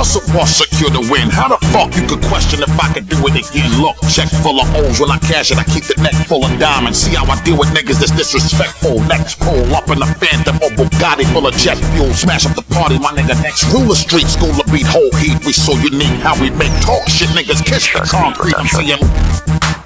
Russell more secure to win. How the fuck you could question if I could do it again? Look, check full of O's when I cash it. I keep the neck full of diamonds. See how I deal with niggas that's disrespectful. Next pull up in the Phantom or Bugatti full of jet fuel. Smash up the party, my nigga. Next ruler street school to beat whole heat. We so unique how we make talk shit. Niggas kiss the concrete. I'm saying.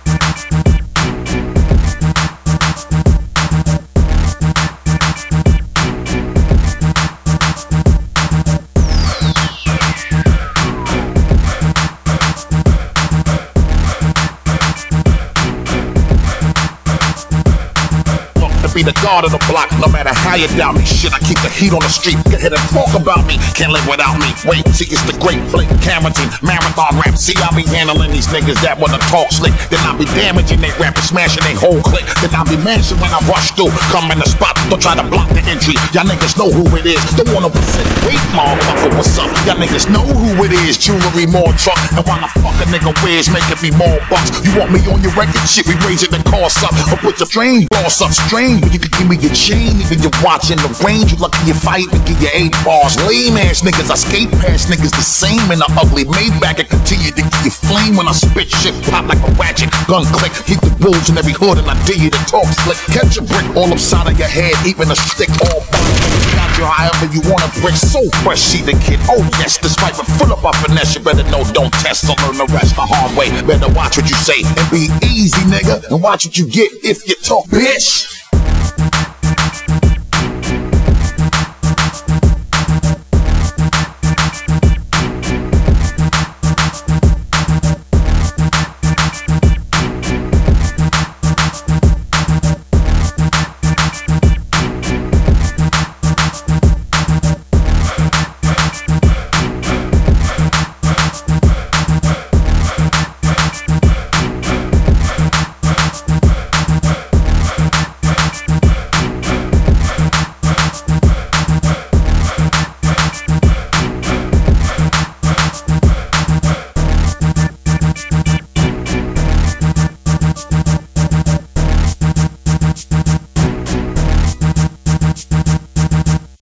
Be the god of the block. No matter how you doubt me, shit, I keep the heat on the street. Get hit and talk about me, can't live without me. Wait, see, it's the great Blake Cameron, marathon rap. See, I be handling these niggas that wanna talk slick. Then I be damaging they rap and smashing they whole clique. Then I be mashing when I rush through. Come in the spot, don't try to block the entry. Y'all niggas know who it is. Don't wanna percent wait, motherfucker, what's up? Y'all niggas know who it is. Jewelry, more truck. And while the fuck a nigga wears, making me more bucks. You want me on your record? Shit, we raising the cost up. Or put your strange boss up, You can give me your chain, even you're watching the range. You lucky you fight and get your eight bars. Lame ass niggas, I skate past niggas the same in the ugly Maybach and continue to get your flame when I spit shit. Pop like a ratchet, gun click. Keep the bulls in every hood and I dare you to talk slick. Catch a brick all upside of your head, even a stick all Got you however you want a brick, so fresh, see the kid. Oh yes, despite the full of our finesse, you better know, don't test or learn the rest the hard way. Better watch what you say and be easy, nigga, and watch what you get if you talk, bitch.